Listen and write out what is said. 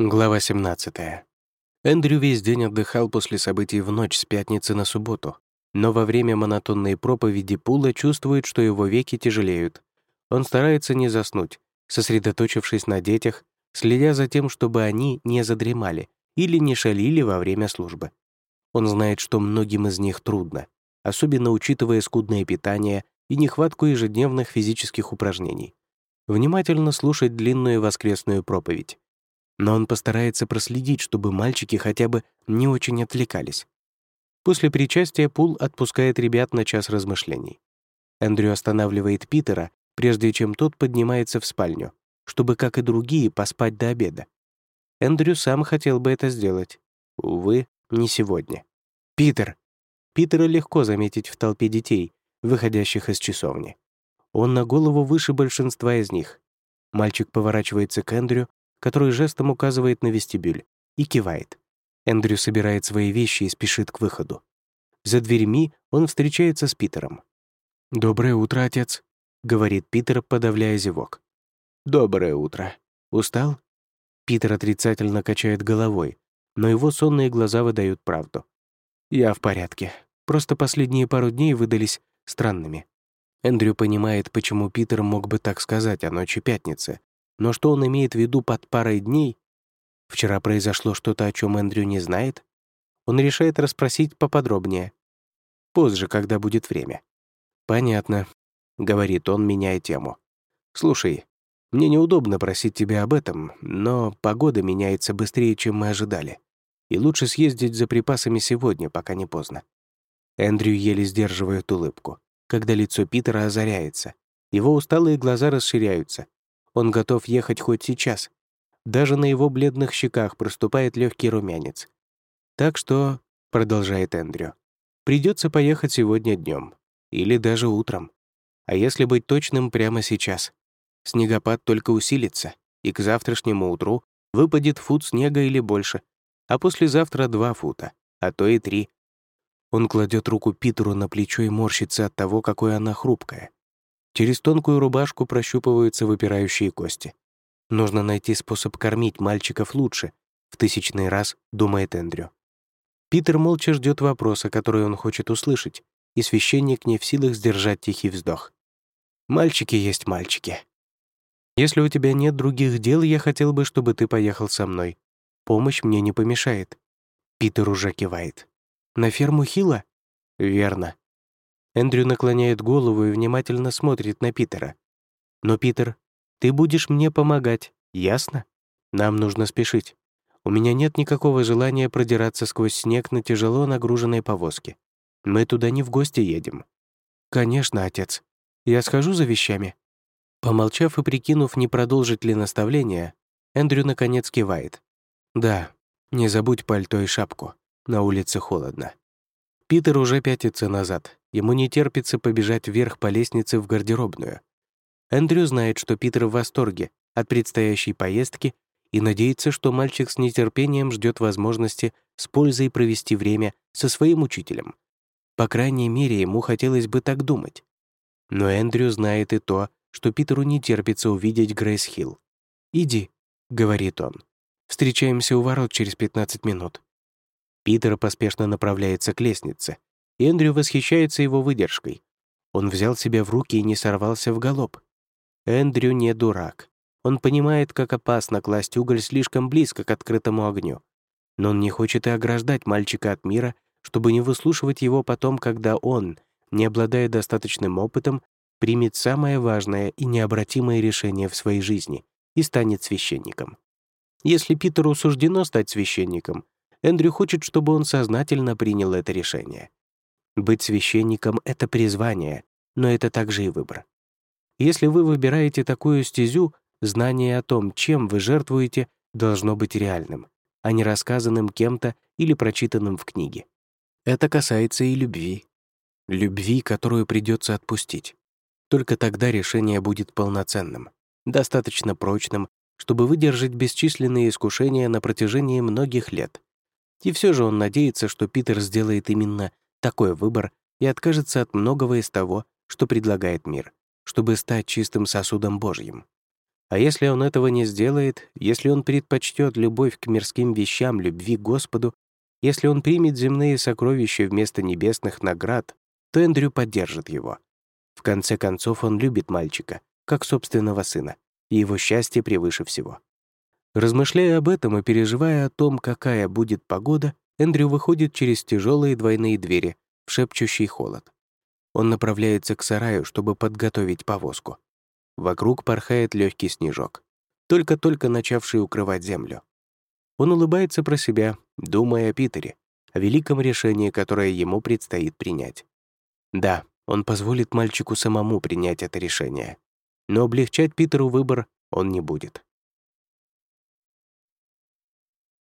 Глава 17. Эндрю весь день отдыхал после событий в ночь с пятницы на субботу, но во время монотонной проповеди Пула чувствует, что его веки тяжелеют. Он старается не заснуть, сосредоточившись на детях, следя за тем, чтобы они не задремали или не шалили во время службы. Он знает, что многим из них трудно, особенно учитывая скудное питание и нехватку ежедневных физических упражнений. Внимательно слушать длинную воскресную проповедь но он постарается проследить, чтобы мальчики хотя бы не очень отвлекались. После причастия Пул отпускает ребят на час размышлений. Эндрю останавливает Питера, прежде чем тот поднимается в спальню, чтобы, как и другие, поспать до обеда. Эндрю сам хотел бы это сделать. Увы, не сегодня. «Питер!» Питера легко заметить в толпе детей, выходящих из часовни. Он на голову выше большинства из них. Мальчик поворачивается к Эндрю который жестом указывает на вестибюль, и кивает. Эндрю собирает свои вещи и спешит к выходу. За дверьми он встречается с Питером. «Доброе утро, отец», — говорит Питер, подавляя зевок. «Доброе утро. Устал?» Питер отрицательно качает головой, но его сонные глаза выдают правду. «Я в порядке. Просто последние пару дней выдались странными». Эндрю понимает, почему Питер мог бы так сказать о ночи пятницы, но что он имеет в виду под парой дней? Вчера произошло что-то, о чем Эндрю не знает? Он решает расспросить поподробнее. Позже, когда будет время. «Понятно», — говорит он, меняя тему. «Слушай, мне неудобно просить тебя об этом, но погода меняется быстрее, чем мы ожидали. И лучше съездить за припасами сегодня, пока не поздно». Эндрю еле сдерживает улыбку, когда лицо Питера озаряется. Его усталые глаза расширяются, он готов ехать хоть сейчас. Даже на его бледных щеках проступает легкий румянец. Так что, продолжает Эндрю, придется поехать сегодня днем или даже утром. А если быть точным, прямо сейчас. Снегопад только усилится, и к завтрашнему утру выпадет фут снега или больше, а послезавтра два фута, а то и три. Он кладет руку Питеру на плечо и морщится от того, какой она хрупкая. Через тонкую рубашку прощупываются выпирающие кости. Нужно найти способ кормить мальчиков лучше, в тысячный раз думает Эндрю. Питер молча ждет вопроса, который он хочет услышать, и священник не в силах сдержать тихий вздох. «Мальчики есть мальчики. Если у тебя нет других дел, я хотел бы, чтобы ты поехал со мной. Помощь мне не помешает». Питер уже кивает. «На ферму Хила?» «Верно. Эндрю наклоняет голову и внимательно смотрит на Питера. «Но, Питер, ты будешь мне помогать, ясно? Нам нужно спешить. У меня нет никакого желания продираться сквозь снег на тяжело нагруженной повозке. Мы туда не в гости едем». «Конечно, отец. Я схожу за вещами». Помолчав и прикинув, не продолжить ли наставление, Эндрю наконец кивает. «Да, не забудь пальто и шапку. На улице холодно». Питер уже пятится назад, Ему не терпится побежать вверх по лестнице в гардеробную. Эндрю знает, что Питер в восторге от предстоящей поездки и надеется, что мальчик с нетерпением ждет возможности с пользой провести время со своим учителем. По крайней мере, ему хотелось бы так думать. Но Эндрю знает и то, что Питеру не терпится увидеть Грейс Хилл. «Иди», — говорит он. «Встречаемся у ворот через 15 минут». Питер поспешно направляется к лестнице, Эндрю восхищается его выдержкой. Он взял себя в руки и не сорвался в галоп. Эндрю не дурак. Он понимает, как опасно класть уголь слишком близко к открытому огню. Но он не хочет и ограждать мальчика от мира, чтобы не выслушивать его потом, когда он, не обладая достаточным опытом, примет самое важное и необратимое решение в своей жизни и станет священником. Если Питеру суждено стать священником, Эндрю хочет, чтобы он сознательно принял это решение. Быть священником — это призвание, но это также и выбор. Если вы выбираете такую стезю, знание о том, чем вы жертвуете, должно быть реальным, а не рассказанным кем-то или прочитанным в книге. Это касается и любви. Любви, которую придется отпустить. Только тогда решение будет полноценным, достаточно прочным, чтобы выдержать бесчисленные искушения на протяжении многих лет. И все же он надеется, что Питер сделает именно такой выбор и откажется от многого из того, что предлагает мир, чтобы стать чистым сосудом Божьим. А если он этого не сделает, если он предпочтет любовь к мирским вещам любви к Господу, если он примет земные сокровища вместо небесных наград, то Эндрю поддержит его. В конце концов, он любит мальчика, как собственного сына, и его счастье превыше всего. Размышляя об этом и переживая о том, какая будет погода, Эндрю выходит через тяжелые двойные двери в шепчущий холод. Он направляется к сараю, чтобы подготовить повозку. Вокруг порхает легкий снежок, только-только начавший укрывать землю. Он улыбается про себя, думая о Питере, о великом решении, которое ему предстоит принять. Да, он позволит мальчику самому принять это решение, но облегчать Питеру выбор он не будет.